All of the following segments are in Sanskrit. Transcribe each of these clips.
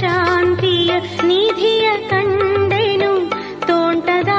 ಶಾಂತಿಯ ನಿಧಿಯ ಕಂಡೆನು ತೋಂಟದ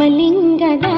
ఆత్మలింగదా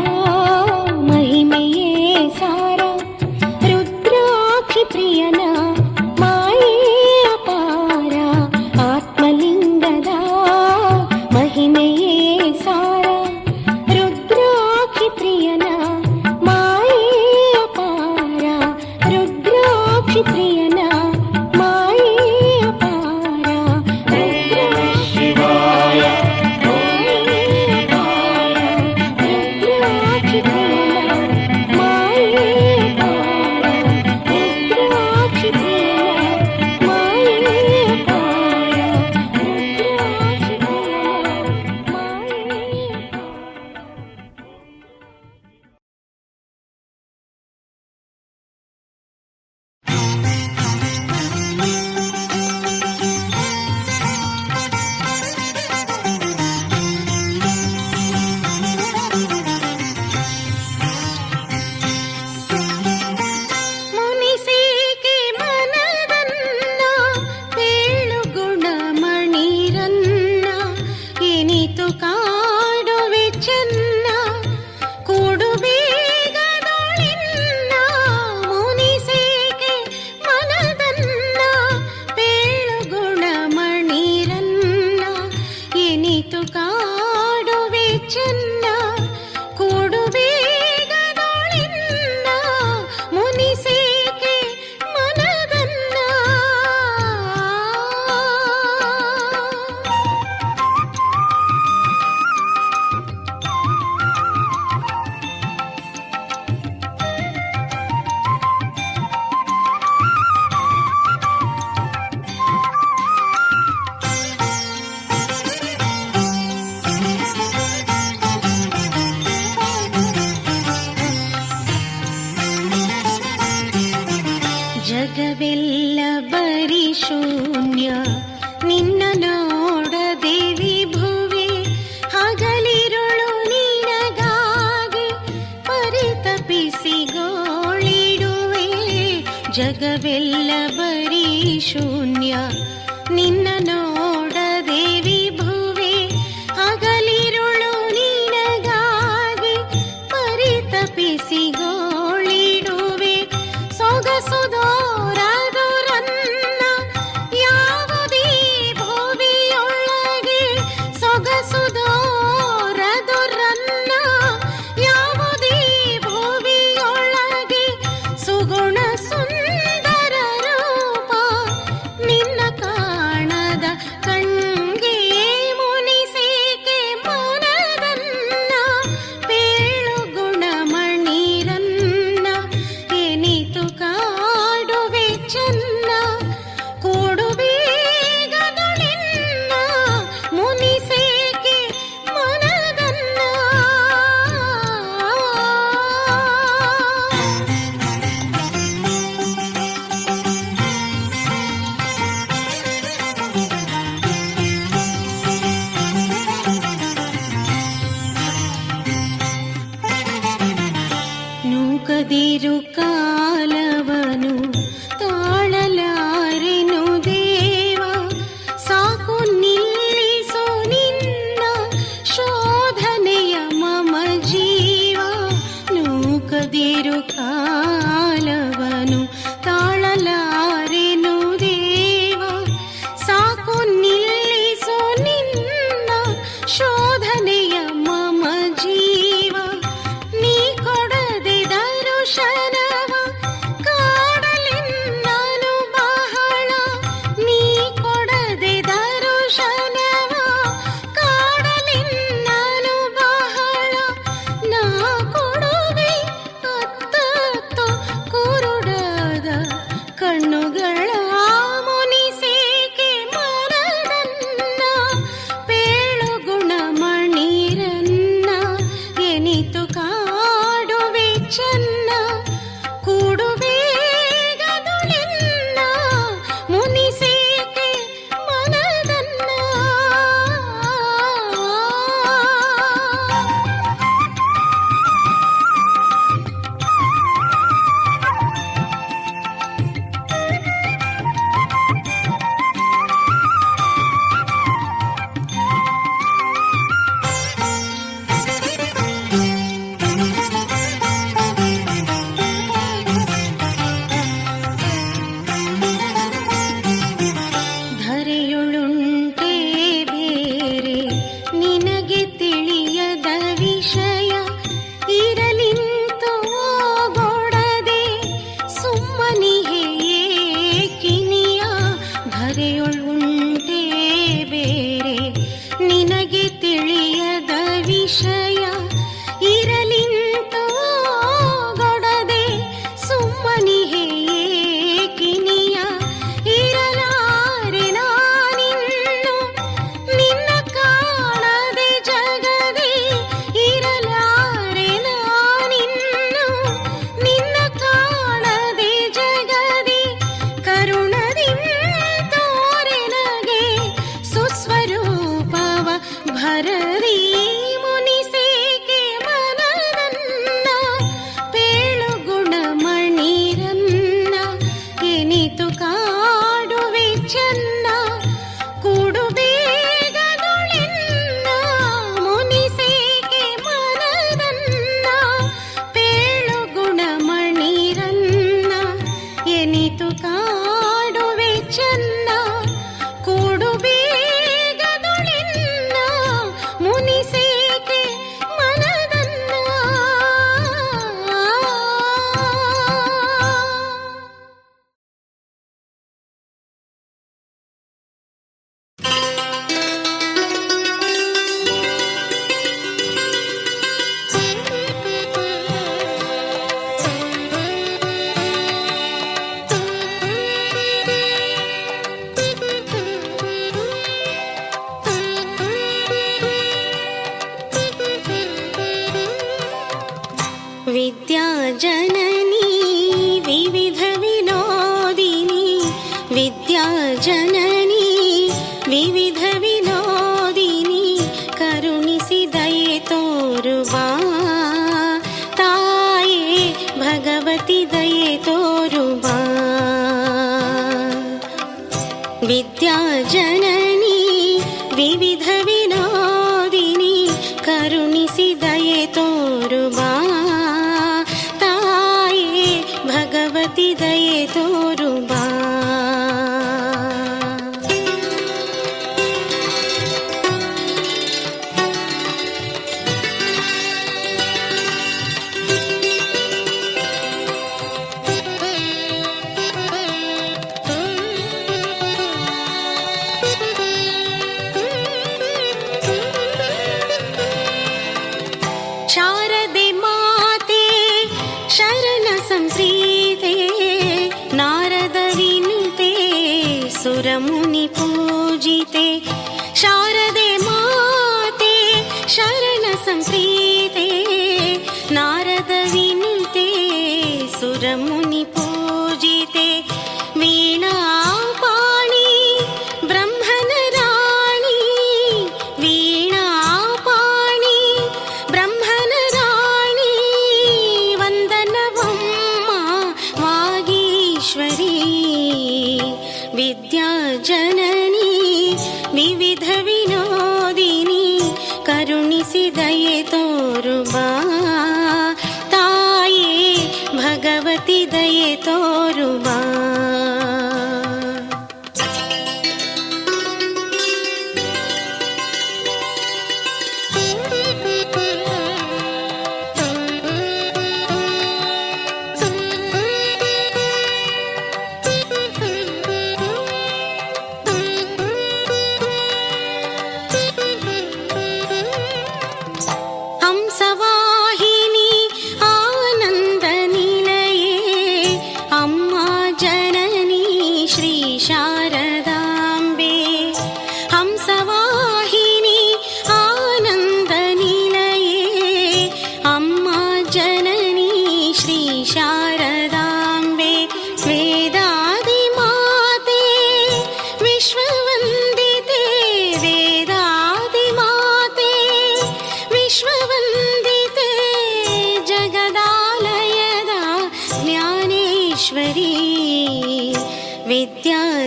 विद्या जन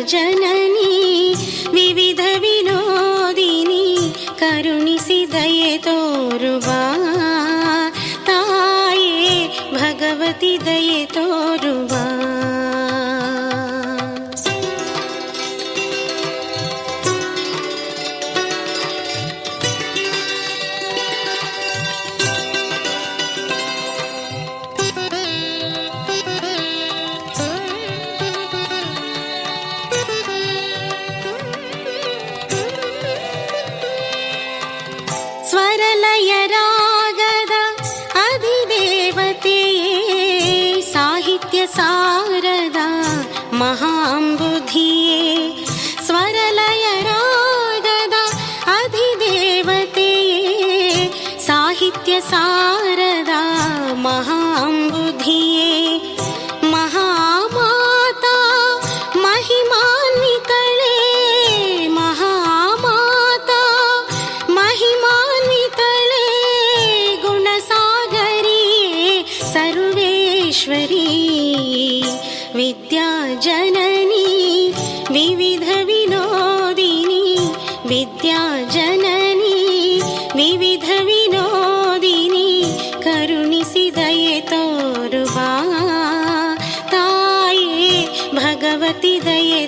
जननी विविधविनोदिनी करुणिसि दये तोरुवा। ताये भगवती दयितो जननी विविधविनोदिनी दये तोरुवा ताये भगवति दये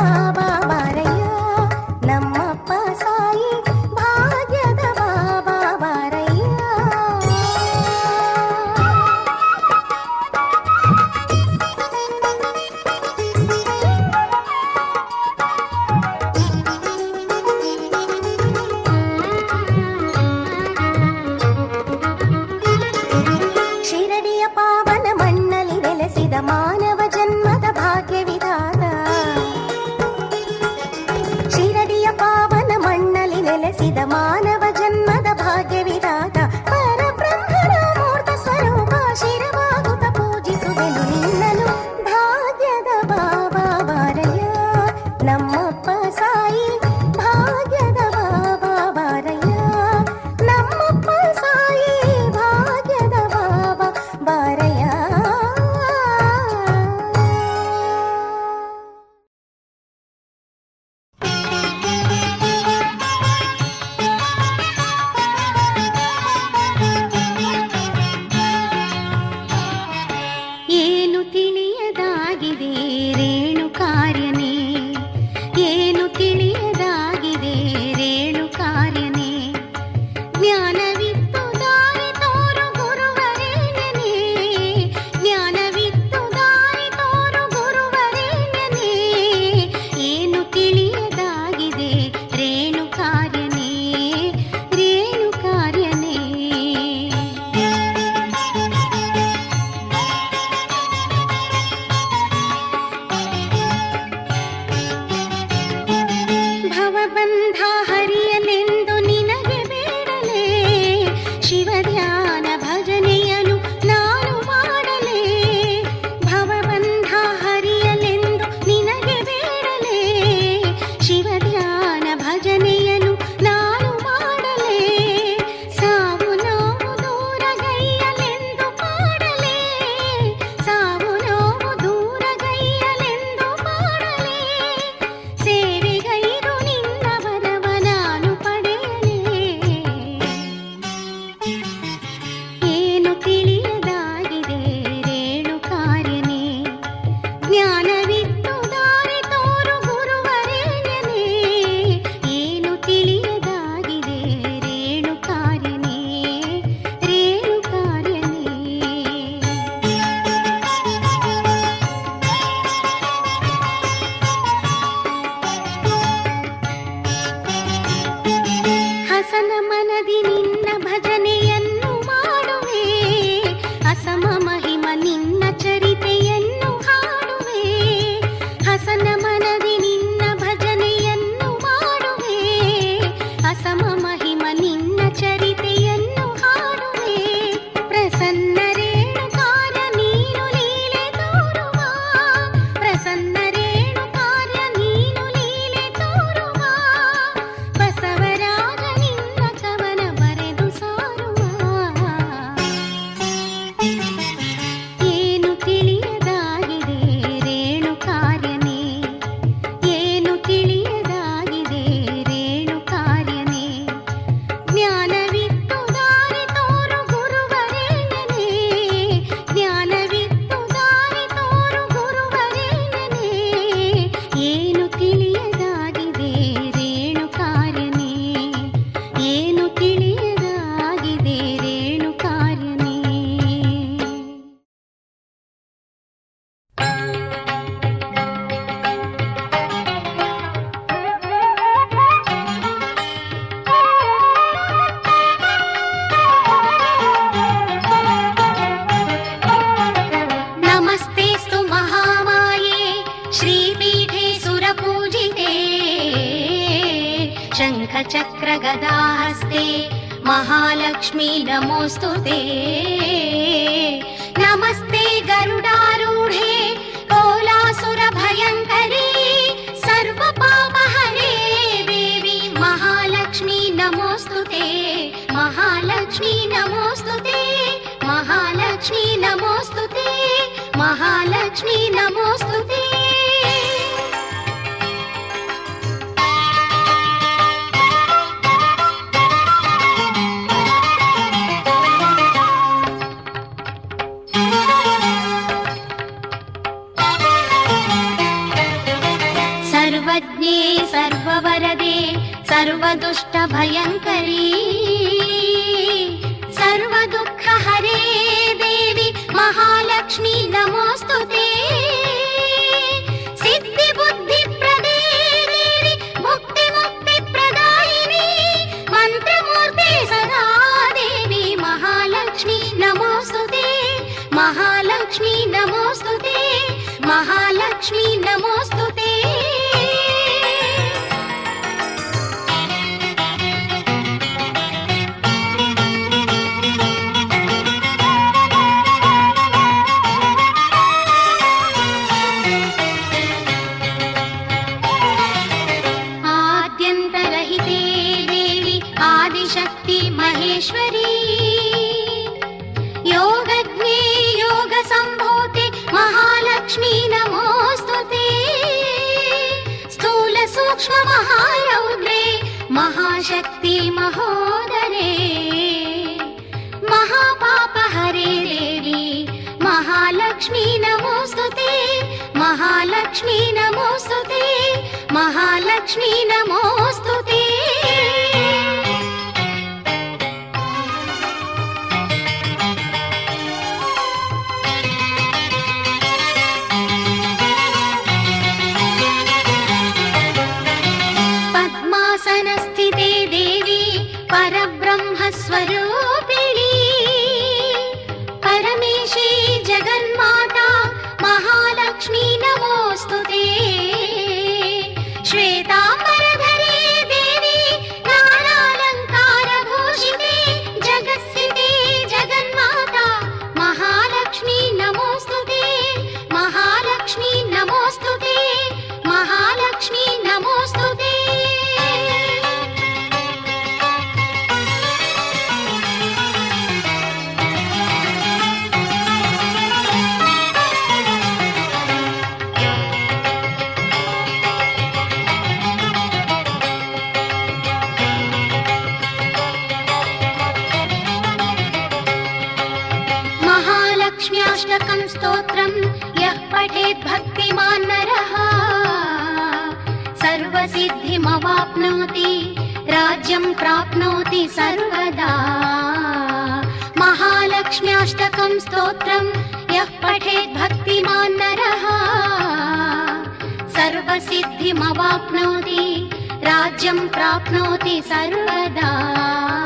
爸爸。శాసనమనది నిన్న భజ शङ्खचक्रगदाहस्ते महालक्ष्मी नमोऽस्तु ते। नमस्ते गरुडारूढे कोलासुरभयङ्करे सर्वपापहरे। सर्वपामहरे देवि महालक्ष्मी नमोऽस्तु ते महालक्ष्मी नमोऽस्तु ते महालक्ष्मी नमोऽस्तु ते महालक्ष्मी नमोऽस्तु ते। सर्वदुष्टभयङ्करी। वाप्नोति राज्यं प्राप्नोति सर्वदा।